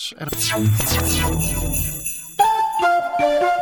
Zandvoort.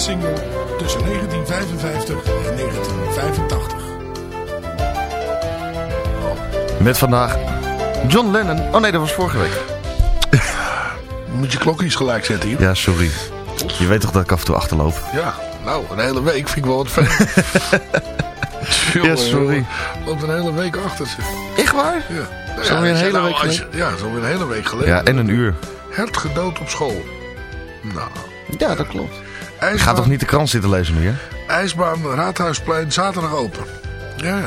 En single tussen 1955 en 1985. Met vandaag John Lennon. Oh nee, dat was vorige week. Moet je klokjes gelijk zetten hier. Ja, sorry. Je weet toch dat ik af en toe achterloop? Ja, nou, een hele week vind ik wel wat ver. Ja, sorry. Loopt een hele week achter zich. Echt waar? Ja. Zo Ja, weer een hele nou, week je- Ja, zo weer een hele week geleden. Ja, en een uur. Hert gedood op school. Nou. Ja, dat klopt. IJsbaan, ga toch niet de krant zitten lezen hè? IJsbaan, Raadhuisplein, zaterdag open. Ja, ja.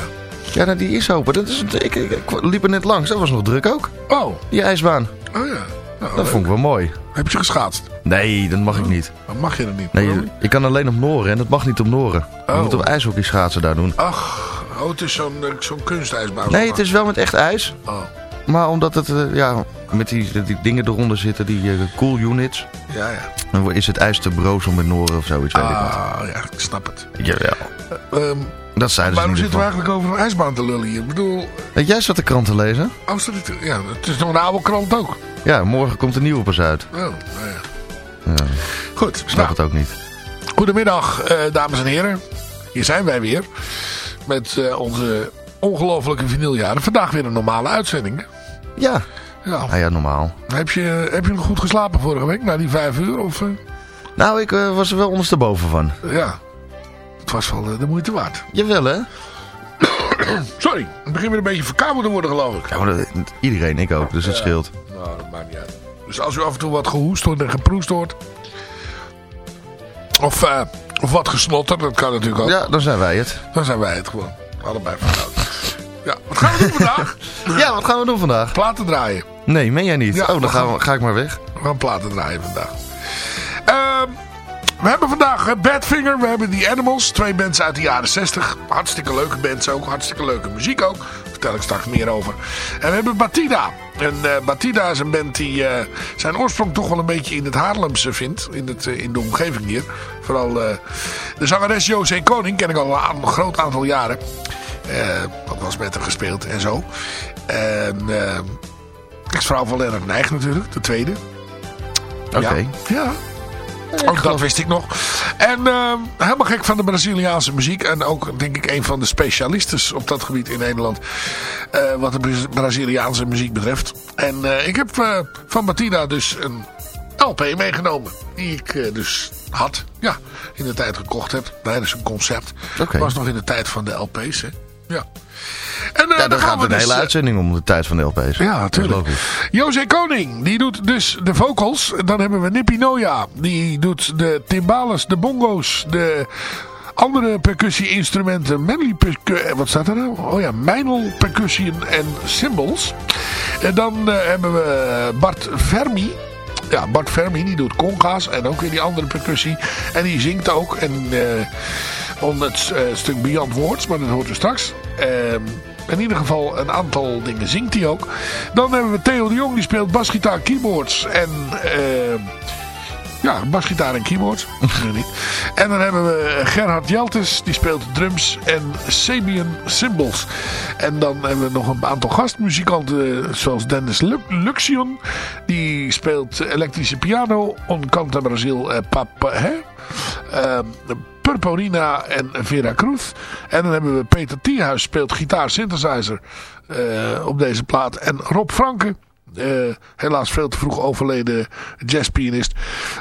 Ja, nou, die is open. Dat is, ik, ik, ik liep er net langs. Dat was nog druk ook. Oh, Die ijsbaan. oh ja. Nou, Dat vond ik wel mooi. Heb je geschaatst? Nee, dat mag ik niet. Dan mag je er niet. Nee, Waarom? ik kan alleen op Noren en dat mag niet op Noren. Je Oh. moet op ijshockey schaatsen daar doen. Ach, oh, het is zo'n eh, zo'n kunstijsbaan. Nee, het is wel met echt ijs. Oh, Maar omdat het, eh, ja, met die, die dingen eronder zitten, die eh, cool units. ja, ja. Dan is het ijs te broos om met Noren of zoiets, weet ik Ah, ja, ik snap het. Jawel. Ehm, Dat zeiden ze waarom zitten we eigenlijk over een ijsbaan te lullen hier? Ik bedoel, jij zat de krant te lezen? Amsterdam, ja, het is nog een oude krant ook. Ja, morgen komt een nieuwe pas uit. Oh, nou ja. Ja, Goed, snap nou, het ook niet. goedemiddag dames en heren. Hier zijn wij weer. Met onze ongelofelijke vinyljaren. Vandaag weer een normale uitzending. Ja, Ja. nou ja, normaal. Heb, je, heb je nog goed geslapen vorige week? Na die vijf uur? Of, eh? Nou, ik eh, was er wel ondersteboven van. ja. Het was wel eh, de moeite waard. Jawel, hè? Sorry, ik begin weer een beetje verkouden te worden geloof ik. Ja, maar dat- iedereen, ik ook, dus het scheelt. Nou, dat maakt niet uit. Dus als u af en toe wat gehoest hoort en geproest hoort. Of, of wat gesnotterd, dat kan natuurlijk ook. Ja, dan zijn wij het. Dan zijn wij het gewoon. Allebei verkouden. Ja, wat gaan we doen vandaag? Ja, wat gaan we doen vandaag? Platen draaien. Nee, meen jij niet? Ja, oh, dan gaan we, ga ik maar weg. We gaan platen draaien vandaag. Ehm, we hebben vandaag Badfinger, we hebben The Animals. Twee bands uit de jaren 60. Hartstikke leuke bands ook. Hartstikke leuke muziek ook. Daar vertel ik straks meer over. En we hebben Batida. En eh, Batida is een band die eh, zijn oorsprong toch wel een beetje in het Haarlemse vindt. In, het, eh, in de omgeving hier. Vooral de zangeres José Koning ken ik al een groot aantal jaren. Eh dat was met hem gespeeld en zo. En eh ex-vrouw van Lennart Nijg natuurlijk, de tweede. Oké. Ja. ja. Ook dat wist ik nog. En eh, helemaal gek van de Braziliaanse muziek. En ook denk ik een van de specialisten op dat gebied in Nederland. eh, wat de Braz- Braziliaanse muziek betreft. En ik heb van Batida dus een LP meegenomen. Die ik dus had. Ja, in de tijd gekocht heb. Tijdens een concert. Oké. was nog in de tijd van de LP's. Hè. Ja. En uh, Ja, dan gaat we een dus, hele eh, uitzending om de tijd van de LP's. Ja, natuurlijk. José Koning, die doet dus de vocals. Dan hebben we Nippy Noya, die doet de timbales, de bongo's, de andere percussie-instrumenten. Manly percu- eh, wat staat er nou? Oh ja, Meinl percussie en cymbals. En dan eh, hebben we Bart Vermi. Ja, Bart Vermi, die doet conga's en ook weer die andere percussie. En die zingt ook. En eh onder het eh, stuk Beyond Words, maar dat hoort u straks. Ehm, in ieder geval een aantal dingen zingt hij ook. Dan hebben we Theo de Jong, die speelt basgitaar, keyboards en... ehm, ja, basgitaar en keyboards. En dan hebben we Gerhard Jeltes, die speelt drums en Sabian cymbals. En dan hebben we nog een aantal gastmuzikanten, zoals Dennis Lu- Luxion. Die speelt elektrische piano, On Canta Brazil, eh, Papa, hè? Ehm, Purporina en Vera Cruz. En dan hebben we Peter Tierhuis, speelt gitaar synthesizer eh, op deze plaat. En Rob Franke, eh, helaas veel te vroeg overleden jazzpianist.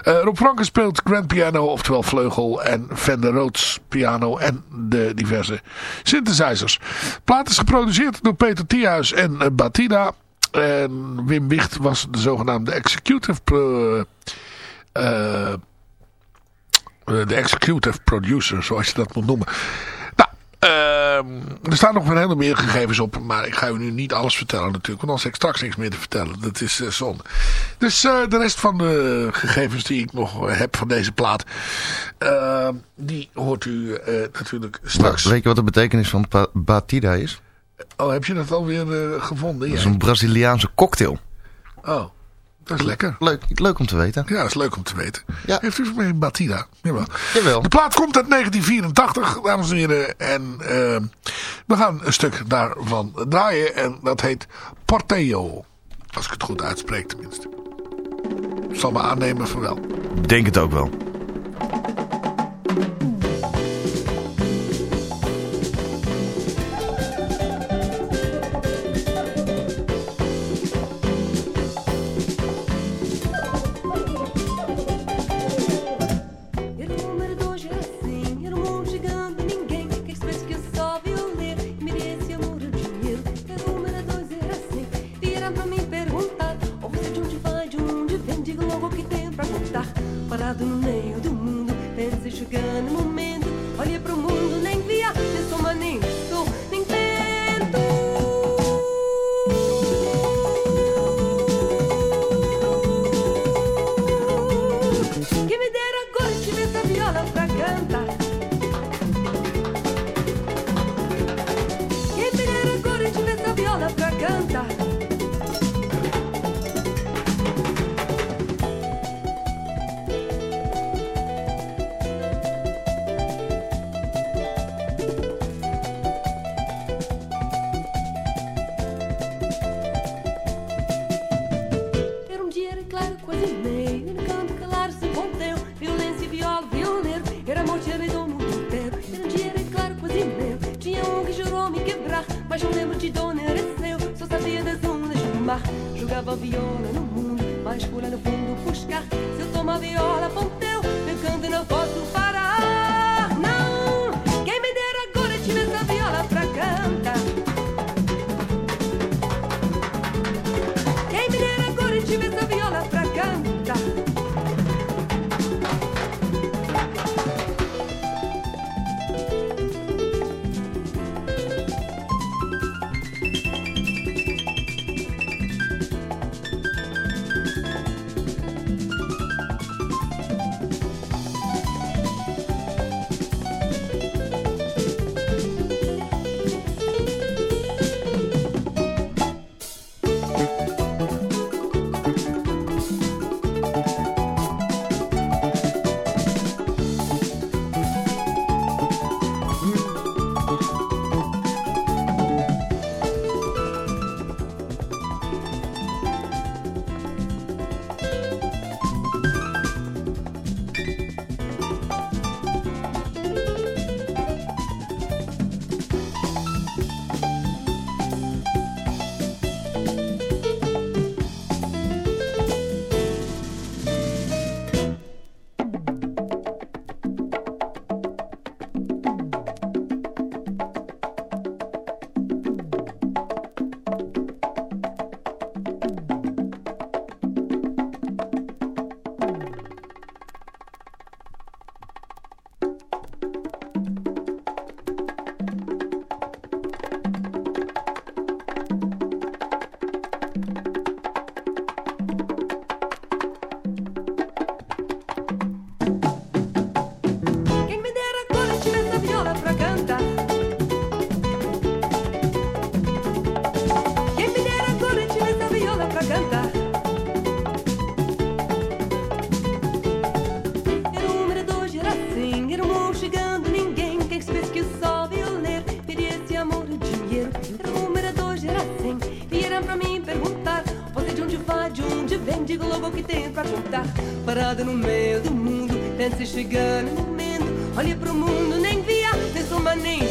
Eh, Rob Franke speelt grand piano, oftewel vleugel en Fender Rhodes piano en de diverse synthesizers. Plaat is geproduceerd door Peter Tierhuis en Batida. En Wim Wicht was de zogenaamde executive de executive producer, zoals je dat moet noemen. Nou, ehm, er staan nog wel hele meer gegevens op, maar ik ga u nu niet alles vertellen natuurlijk, want anders heb ik straks niks meer te vertellen. Dat is eh, zonde. Dus eh, de rest van de gegevens die ik nog eh, heb van deze plaat, ehm, die hoort u eh, natuurlijk straks. Weet je wat de betekenis van Batida is? Oh, heb je dat alweer eh, gevonden? Dat is een Braziliaanse cocktail. Oh, dat is lekker. Leuk, leuk om te weten. Ja, dat is leuk om te weten. Ja. Heeft u mee Batida? Jawel. Jawel. De plaat komt uit 1984, dames en heren. En eh, we gaan een stuk daarvan draaien. En dat heet Porteo. Als ik het goed uitspreek tenminste. Ik zal me aannemen van wel. Denk het ook wel. Viola no mundo. Mas fui lá no fundo buscar. Se eu tomar viola, digo logo o que tenho pra contar. Parada no meio do mundo, pensa em chegar no momento. Olha pro mundo, nem via, nem soma, nem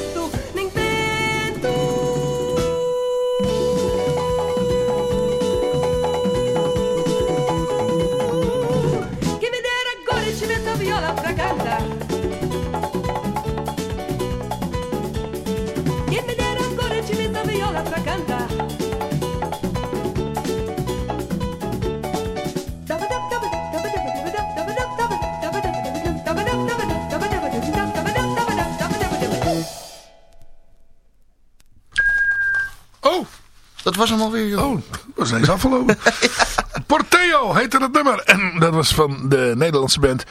was hem alweer, joh. oh, we zijn ze afgelopen. Porteo heette het nummer. En dat was van de Nederlandse band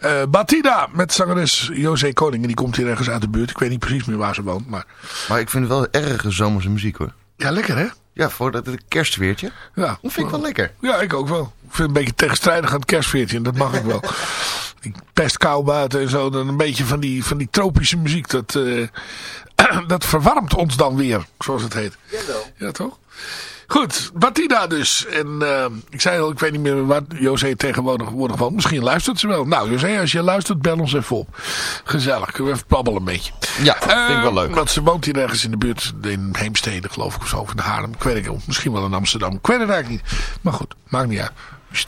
eh, Batida met zangeres José Koning. En die komt hier ergens uit de buurt. Ik weet niet precies meer waar ze woont. Maar Maar ik vind het wel erg zomerse muziek, hoor. ja, lekker hè? Ja, voor dat het kerstweertje. Ja, Dat vind ik wel lekker. Ja, ik ook wel. Ik vind het een beetje tegenstrijdig aan het kerstveertje. En dat mag ik wel. Die pestkou buiten en zo. Dan een beetje van die, van die tropische muziek. Dat, eh, dat verwarmt ons dan weer. Zoals het heet. Ja, toch? Goed, Batida dus. En eh, ik zei al, ik weet niet meer waar José tegenwoordig woont. Misschien luistert ze wel. Nou, José, als je luistert, bel ons even op. Gezellig. Kunnen we even babbelen een beetje. Ja, vind ik wel Eh, leuk. Want ze woont hier ergens in de buurt. In Heemstede, geloof ik, of zo. Of in Haarlem. Ik weet het niet. Misschien wel in Amsterdam. Ik weet het eigenlijk niet. Maar goed, maakt niet uit. Als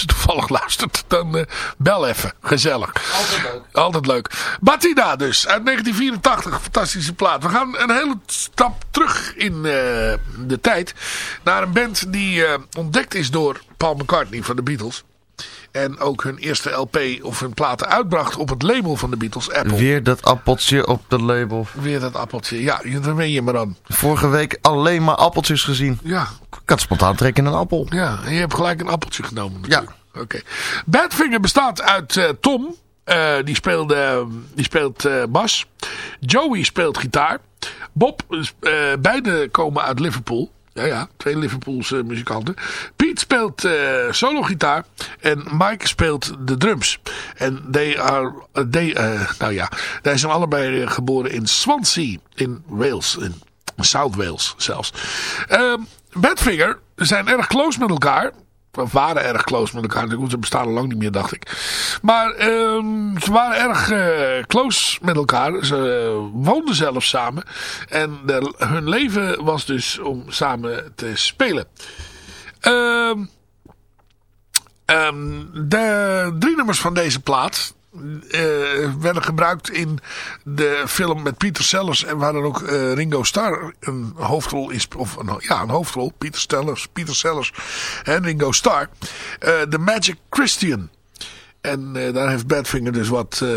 je toevallig, luistert, dan eh, bel even. Gezellig. Altijd leuk. Altijd leuk. Batida dus, uit 1984. Fantastische plaat. We gaan een hele stap terug in eh, de tijd. Naar een band die eh, ontdekt is door Paul McCartney van de Beatles. En ook hun eerste LP of hun platen uitbracht op het label van de Beatles, Apple. Weer dat appeltje op de label. Weer dat appeltje. Ja, daar ben je maar aan. Vorige week alleen maar appeltjes gezien. Ja, Ik had spontaan trek in een appel. ja. En je hebt gelijk een appeltje genomen. Ja. Oké. Badfinger bestaat uit eh, Tom. eh, die, speelde, die speelt eh, bas. Joey speelt gitaar. Bob, eh, beide komen uit Liverpool. Ja, ja, twee Liverpoolse muzikanten. Speelt eh solo gitaar. En Mike speelt de drums. En they are, eh, they, eh, nou ja, zij zijn allebei geboren in Swansea in Wales. In South Wales zelfs. Badfinger zijn erg close met elkaar. Of waren erg close met elkaar. Ze bestaan al lang niet meer, dacht ik. Maar ehm, ze waren erg close met elkaar. Ze woonden zelfs samen. En de- hun leven was dus om samen te spelen. Ehm, de drie nummers van deze plaat eh, werden gebruikt in de film met Peter Sellers en waar dan ook eh, Ringo Starr een hoofdrol is, of ja, een hoofdrol, Peter Sellers, Peter Sellers en Ringo Starr, eh The Magic Christian. En eh, daar heeft Badfinger dus wat eh,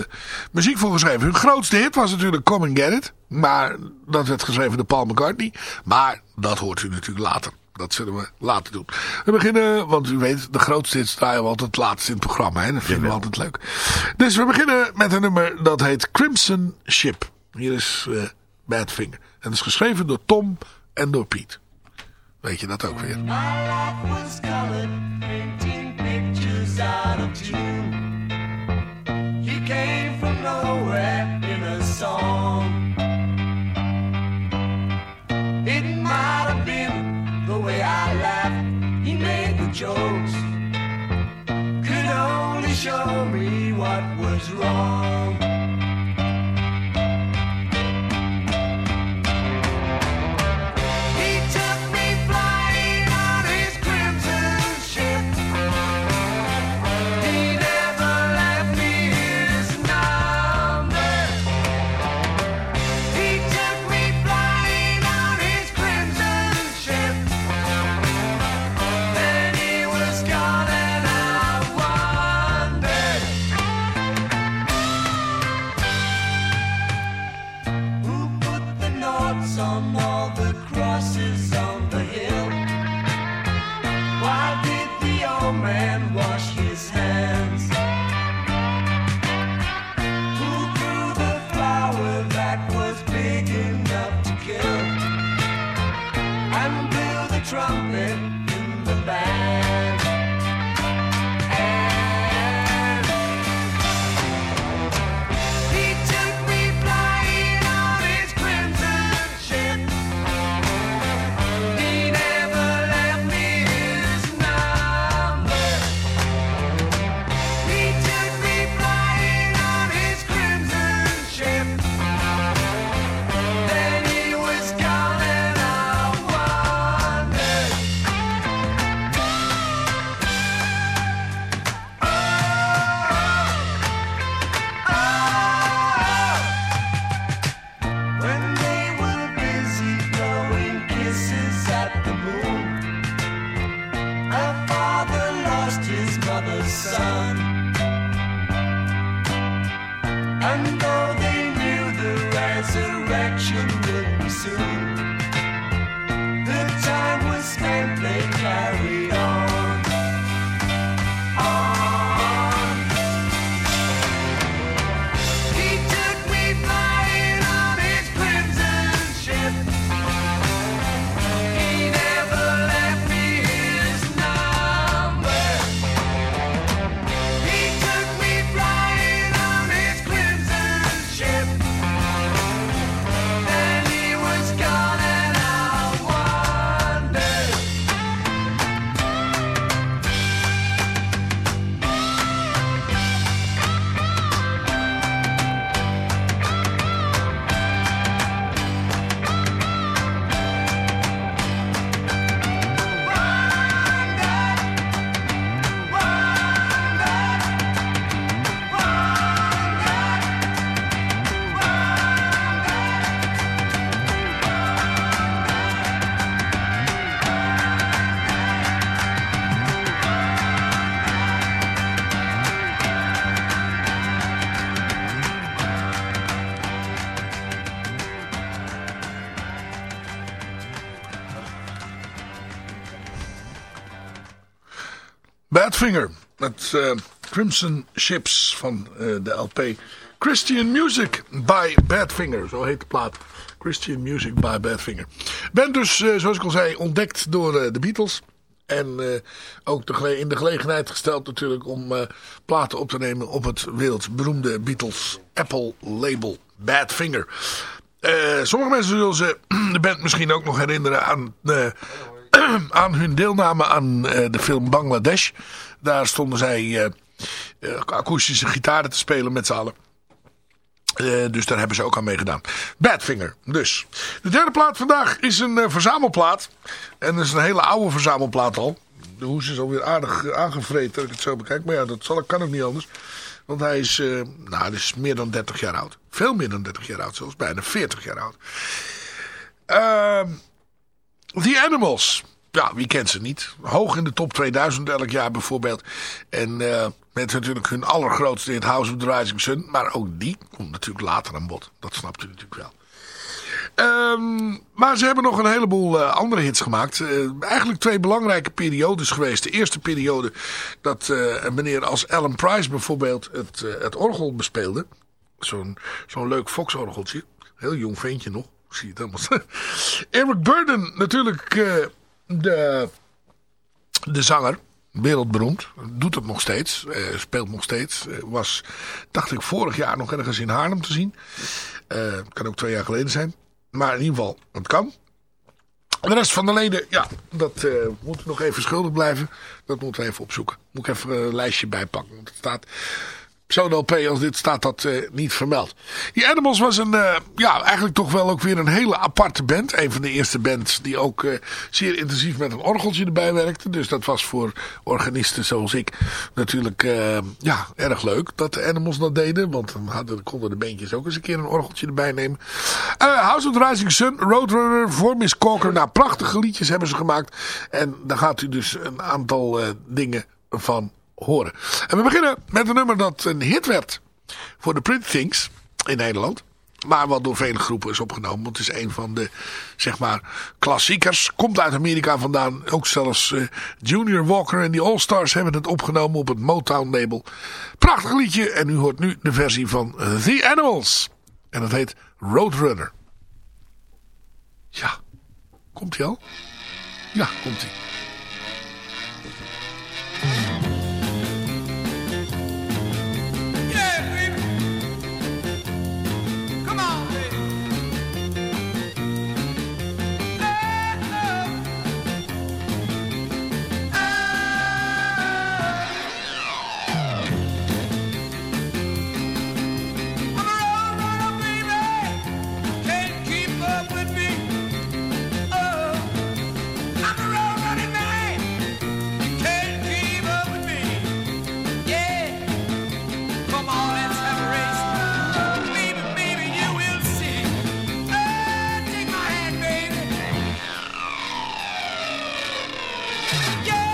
muziek voor geschreven. Hun grootste hit was natuurlijk Come and Get It. Maar dat werd geschreven door Paul McCartney. Maar dat hoort u natuurlijk later. Dat zullen we later doen. We beginnen, want u weet, de grootste hits draaien we altijd het laatste in het programma. Hè? Dat vinden we altijd leuk. Dus we beginnen met een nummer dat heet Crimson Ship. Hier is eh Badfinger. En dat is geschreven door Tom en door Piet. Weet je dat ook weer. was colored, painting pictures out of Badfinger. Met eh, Crimson Ships van eh, de LP. Christian Music by Badfinger. Zo heet de plaat. Christian Music by Badfinger. Ben dus, eh, zoals ik al zei, ontdekt door de Beatles. En ook in de gelegenheid gesteld natuurlijk om platen op te nemen op het wereldberoemde Beatles Apple label Badfinger. Sommige mensen zullen ze de band misschien ook nog herinneren aan, aan hun deelname aan eh, de film Bangladesh. Daar stonden zij eh, eh, akoestische gitaren te spelen met z'n allen. Dus daar hebben ze ook aan meegedaan. Badfinger, dus. De derde plaat vandaag is een verzamelplaat. En dat is een hele oude verzamelplaat al. De hoes is alweer aardig aangevreten als ik het zo bekijk. Maar ja, dat zal, kan ook niet anders. Want hij is, nou, hij is meer dan 30 jaar oud. Veel meer dan 30 jaar oud, zelfs bijna 40 jaar oud. The Animals. Ja, wie kent ze niet? Hoog in de top 2000 elk jaar bijvoorbeeld. En eh, met natuurlijk hun allergrootste hit House of the Rising Sun. Maar ook die komt natuurlijk later aan bod. Dat snapt u natuurlijk wel. Ehm, maar ze hebben nog een heleboel eh, andere hits gemaakt. Eh, eigenlijk twee belangrijke periodes geweest. De eerste periode dat een meneer als Alan Price bijvoorbeeld het, het orgel bespeelde. Zo'n zo'n leuk Fox-orgeltje. Heel jong ventje nog. Zie. Eric Burden natuurlijk eh, de, de zanger. Wereldberoemd. Doet het nog steeds. eh, speelt nog steeds. Eh, was, dacht ik, vorig jaar nog ergens in Haarlem te zien. Kan ook twee jaar geleden zijn. Maar in ieder geval, het kan. De rest van de leden, ja, dat moet nog even schuldig blijven. Dat moeten we even opzoeken. Moet ik even een lijstje bijpakken. Want het staat, zo'n LP als dit staat dat eh, niet vermeld. Die Animals was een, eh, ja, eigenlijk toch wel ook weer een hele aparte band. Een van de eerste bands die ook eh, zeer intensief met een orgeltje erbij werkte. Dus dat was voor organisten zoals ik natuurlijk ja, erg leuk dat de Animals dat deden. Want dan hadden, konden de bandjes ook eens een keer een orgeltje erbij nemen. House of the Rising Sun, Roadrunner, voor Miss Corker. Nou, prachtige liedjes hebben ze gemaakt. En daar gaat u dus een aantal dingen van horen. En we beginnen met een nummer dat een hit werd voor de Pretty Things in Nederland. Maar wat door vele groepen is opgenomen. Want het is een van de, zeg maar, klassiekers. Komt uit Amerika vandaan. Ook zelfs eh, Junior Walker en die All-Stars hebben het opgenomen op het Motown label. Prachtig liedje. En u hoort nu de versie van The Animals. En dat heet Roadrunner. Ja. Komt hij al? Ja, komt hij. Yeah,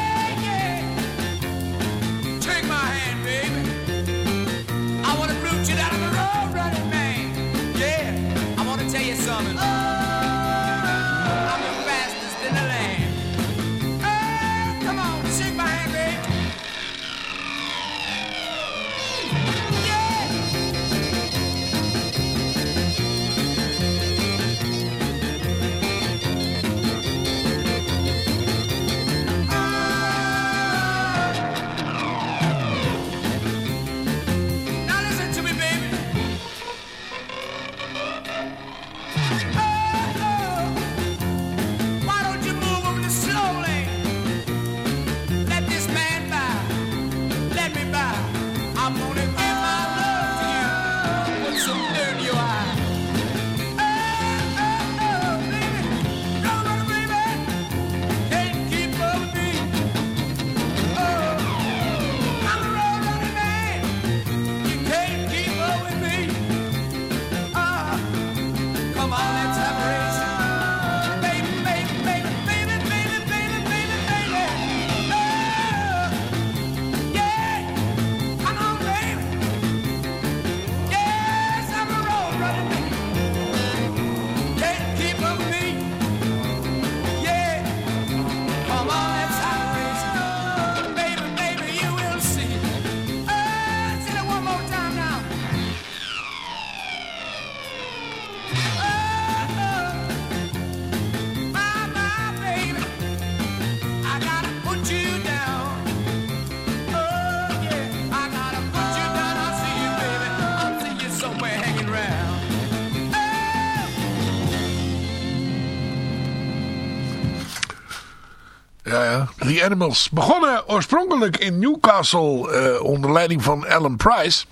Animals. Begonnen oorspronkelijk in Newcastle eh, onder leiding van Alan Price.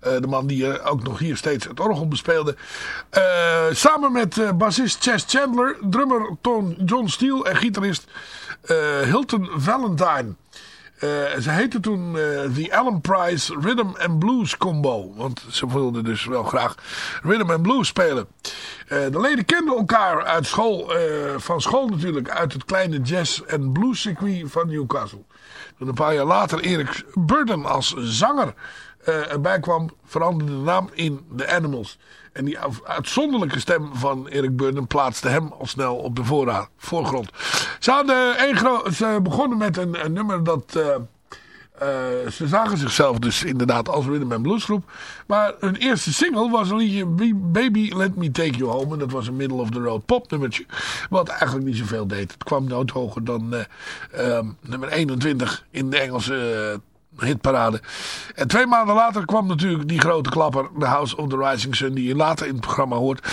Eh, de man die eh, ook nog hier steeds het orgel bespeelde. Samen met bassist Chess Chandler, drummer Ton John Steele en gitarist Hilton Valentine. Eh, ze heette toen eh, The Alan Price Rhythm and Blues Combo. Want ze wilden dus wel graag rhythm and blues spelen. Eh, de leden kenden elkaar uit school, van school natuurlijk. Uit het kleine jazz- en blues circuit van Newcastle. Toen een paar jaar later Eric Burden als zanger eh, erbij kwam, veranderde de naam in The Animals. En die uitzonderlijke stem van Eric Burden plaatste hem al snel op de voorraad, voorgrond. Ze, hadden gro- ze begonnen met een, een nummer dat... eh, eh, ze zagen zichzelf dus inderdaad als rhythm and blues groep. Maar hun eerste single was een liedje Baby Let Me Take You Home. En dat was een middle of the road pop nummertje. Wat eigenlijk niet zoveel deed. Het kwam nooit hoger dan eh, ehm, nummer 21 in de Engelse hitparade. En twee maanden later kwam natuurlijk die grote klapper. The House of the Rising Sun. Die je later in het programma hoort.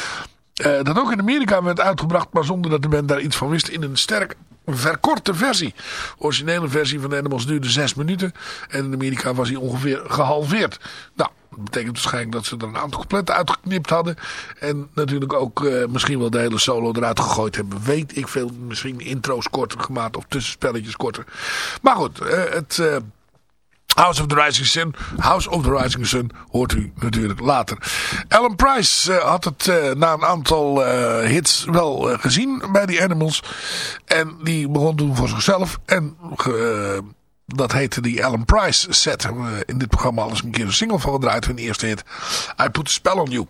Eh, dat ook in Amerika werd uitgebracht, maar zonder dat de band daar iets van wist. In een sterk verkorte versie. De originele versie van Animals duurde zes minuten. En in Amerika was hij ongeveer gehalveerd. Nou, dat betekent waarschijnlijk dat ze er een aantal coupletten uitgeknipt hadden. En natuurlijk ook eh, misschien wel de hele solo eruit gegooid hebben. Weet ik veel. Misschien intro's korter gemaakt of tussenspelletjes korter. Maar goed, eh, het... House of the Rising Sun. House of the Rising Sun hoort u natuurlijk later. Alan Price eh, had het eh, na een aantal eh, hits wel gezien bij die Animals. En die begon toen voor zichzelf. En dat heette die Alan Price set. In dit programma al eens een keer een single van gedraaid. Hun eerste hit. I Put a Spell on You.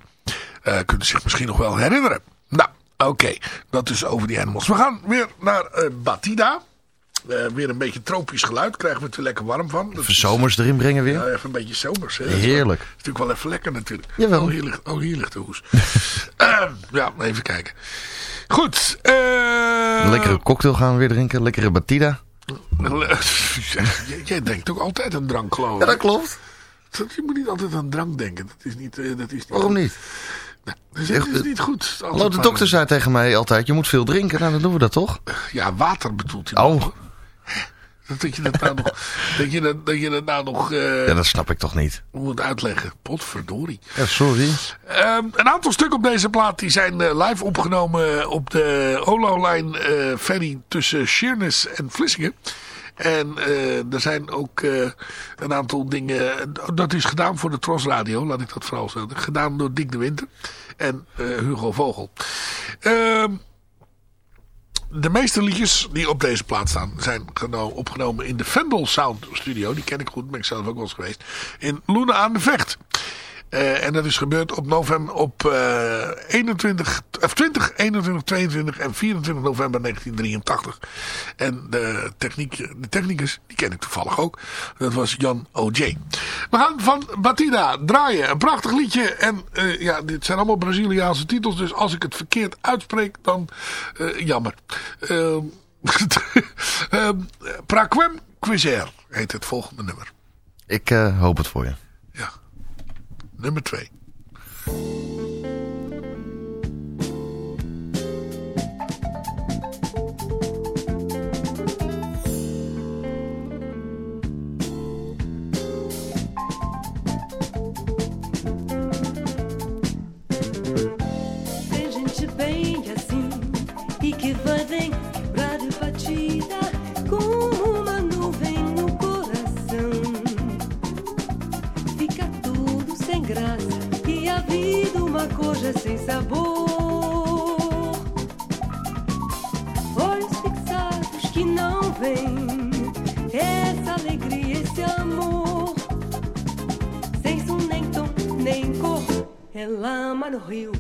Kunt u zich misschien nog wel herinneren. Nou, oké. Dat is over die Animals. We gaan weer naar Batida. Eh, weer een beetje tropisch geluid. Krijgen we het er lekker warm van. Dat Even zomers erin brengen weer. ja, even een beetje zomers. Hè. Heerlijk. Dat is natuurlijk wel even lekker natuurlijk. Jawel. Oh, hier ligt, oh, hier ligt de hoes. Ehm, ja, even kijken. Goed. eh Een lekkere cocktail gaan we weer drinken. Lekkere batida. jij, denkt ook altijd aan drank, geloof ik. klopt. Dat- Je moet niet altijd aan drank denken. Dat is niet, eh, dat is niet Waarom niet? Nou, dat is, niet goed. Hallo, de dokter zei tegen mij altijd, je moet veel drinken. Nou, dan doen we dat toch? Ja, water bedoelt hij. Oh, Dat, je dat nou nog, dat je dat, dat je dat nou nog eh, ja, dat snap ik toch niet. moet uitleggen. Potverdorie. Ja, sorry. Ehm, een aantal stukken op deze plaat die zijn eh, live opgenomen op de Olo-lijn eh, ferry tussen Sheerness en Vlissingen. En eh, er zijn ook eh, een aantal dingen, dat is gedaan voor de Tros Radio, laat ik dat vooral zeggen. Gedaan door Dick de Winter en eh, Hugo Vogel. De meeste liedjes die op deze plaat staan zijn geno- opgenomen in de Vendel Sound Studio. Die ken ik goed, ben ik zelf ook wel eens geweest. In Loenen aan de Vecht. Eh, en dat is gebeurd op, november, op eh, 21, of 20, 21, 22 en 24 november 1983. En de, techniek, de technicus, die ken ik toevallig ook. Dat was Jan O.J. We gaan van Batida draaien. Een prachtig liedje. En eh, ja, dit zijn allemaal Braziliaanse titels. Dus als ik het verkeerd uitspreek, dan eh, jammer. Ehm ehm, Praquem Quiser heet het volgende nummer. Ik eh, hoop het voor je. Ja, nummer 2. rio.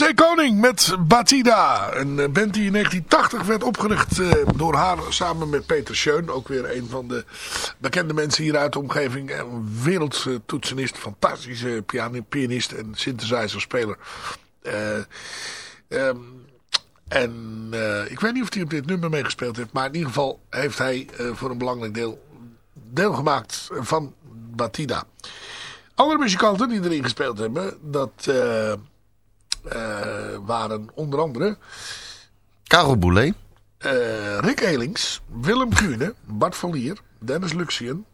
José Koning met Batida. Een eh, band die in 1980 werd opgericht eh, door haar samen met Peter Schön. Ook weer een van de bekende mensen hier uit de omgeving. Een wereldtoetsenist, fantastische pianist en synthesizerspeler. Ehm, en ik weet niet of hij op dit nummer meegespeeld heeft. Maar in ieder geval heeft hij voor een belangrijk deel deel gemaakt van Batida. Andere muzikanten die erin gespeeld hebben, dat waren onder andere Karel Boulet. eh, Rick Elings, Willem Kuhne, Bart van Lier, Dennis Luxien,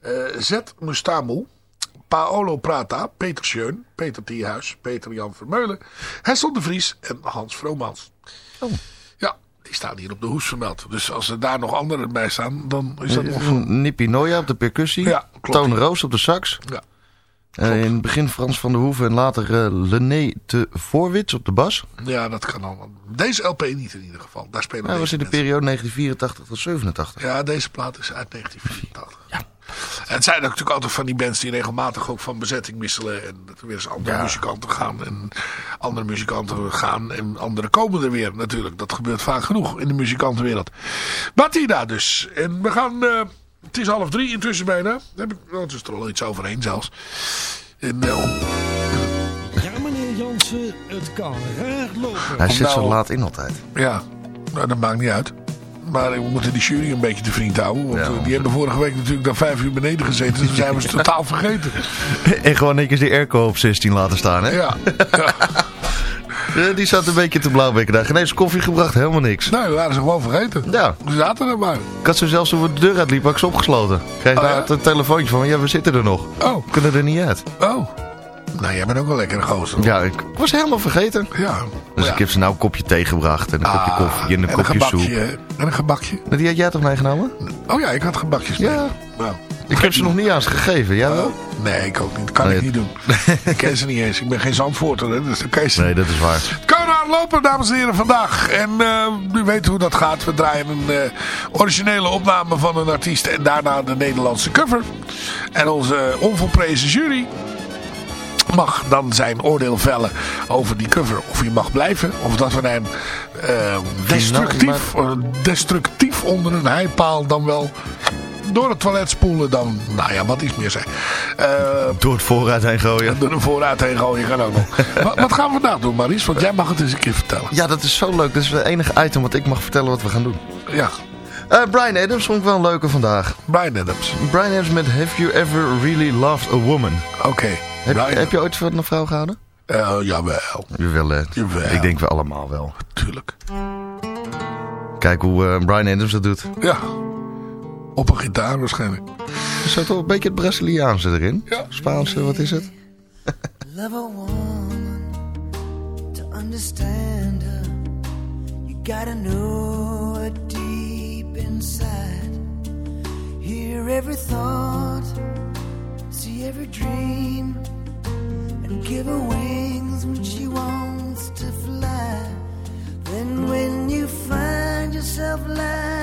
eh Zet Mustamu, Paolo Prata, Peter Schön, Peter Thiehuis, Peter Jan Vermeulen, Hessel de Vries en Hans Vromans. Ja, die staan hier op de hoes vermeld. Dus als er daar nog anderen bij staan, dan is dat nog... Nippie Noya op de percussie. Ja. Toon Roos op de sax. Ja. Eh, in het begin Frans van der Hoeven en later eh Lené de Voorwits op de bas. Ja, dat kan allemaal. Deze LP niet in ieder geval. Daar spelen Hij was in de mensen. periode 1984 tot 87. Ja, deze plaat is uit 1984. Ja. Het zijn natuurlijk altijd van die bands die regelmatig ook van bezetting wisselen. En dat er weer eens andere Ja. muzikanten gaan. En andere muzikanten gaan en andere komen er weer natuurlijk. Dat gebeurt vaak genoeg in de muzikantenwereld. Batida dus. En we gaan... eh, het is half drie intussen bijna. Heb ik, oh, het is er al iets overheen zelfs. En, eh, Ja, meneer Jansen, het kan raar lopen. Hij zit zo nou- laat in altijd. Ja, nou, dat maakt niet uit. Maar we moeten die jury een beetje te vriend houden. Want Ja, eh, die hebben vorige week natuurlijk daar vijf uur beneden gezeten. Dus dan zijn we ze totaal vergeten. En gewoon netjes de airco op 16 laten staan, hè? Ja, ja. Eh, Die zat een beetje te blauwbekken daar. Geen eens koffie gebracht, helemaal niks. Nee, we waren ze gewoon vergeten. Ja, Ze zaten er maar. ik had ze zelfs toen we de deur uitliep, had ik ze opgesloten. Kreeg Oh, daar ja? het telefoontje van, ja, we zitten er nog. Oh, We kunnen er niet uit. oh. Nou, jij bent ook wel lekker een gozer. Ja, ik was helemaal vergeten. Ja. Dus ja. ik heb ze nou een kopje thee gebracht en een kopje Ah, koffie en een en kopje gebakje. soep. hè? En een gebakje. Die had jij toch meegenomen? Oh ja, ik had gebakjes. Ja. Ik heb ze nog niet aan ze gegeven, jij wel? nee, ik ook niet. Dat kan Nee, ik niet doen. ik ken ze niet eens. Ik ben geen zandvoorter, hè. Dus dat kan je ze Nee, dat is waar. Eraan lopen, dames en heren, vandaag. En eh, u weet hoe dat gaat. We draaien een eh, originele opname van een artiest en daarna de Nederlandse cover. En onze onvolprezen jury. mag dan zijn oordeel vellen over die cover. Of hij mag blijven. Of dat we hem eh, destructief, destructief onder een heipaal dan wel door het toilet spoelen. Dan, nou ja, wat iets meer zijn. Eh, Door het vooruit heen gooien. door de vooruit heen gooien kan ook nog. wat, wat gaan we vandaag doen Maries? Want jij mag het eens een keer vertellen. Ja, dat is zo leuk. Dat is het enige item wat ik mag vertellen wat we gaan doen. Ja, Eh, Brian Adams vond ik wel een leuke vandaag. Brian Adams. Brian Adams met Have You Ever Really Loved a Woman? Oké. Heb, Brian- heb je ooit van een vrouw gehouden? Eh, jawel, Jawel, hè. Jawel. Ik denk we allemaal wel. tuurlijk. Kijk hoe eh, Brian Adams dat doet. Ja. Op een gitaar waarschijnlijk. Er zit toch een beetje het Braziliaanse erin. Ja. Spaanse, wat is het? Love a woman to understand her. You gotta know her deep inside. Hear every thought, see every dream, and give her wings when she wants to fly. Then when you find yourself lying